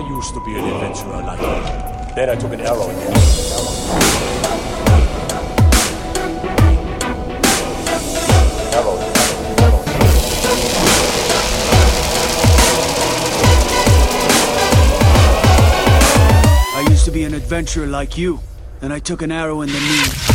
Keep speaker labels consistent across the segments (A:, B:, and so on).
A: used to be an adventurer like you. Then I took an arrow in the.
B: I used to be an adventurer like you. Then I took an arrow in the knee.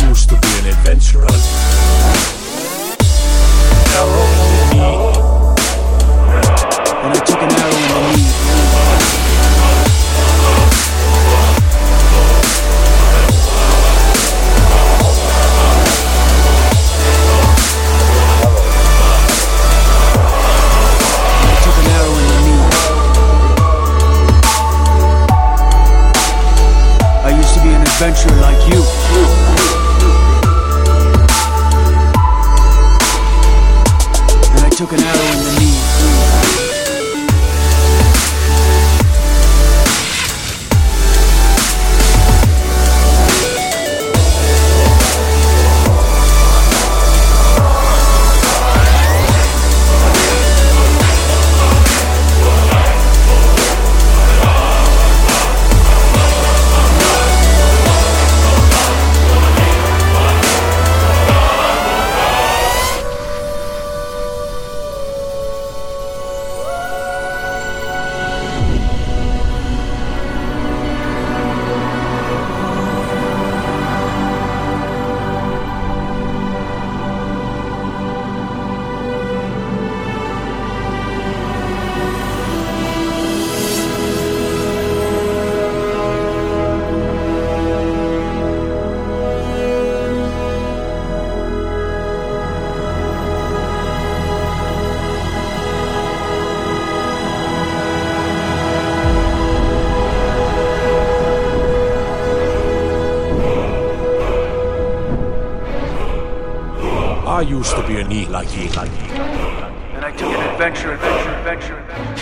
A: Used to be an adventurer. Arrow in the knee.
B: I took an arrow in the knee. I took an took an arrow in the knee.
A: I used to be a knee like you, like you.
B: Then I took an adventure, adventure, adventure, adventure.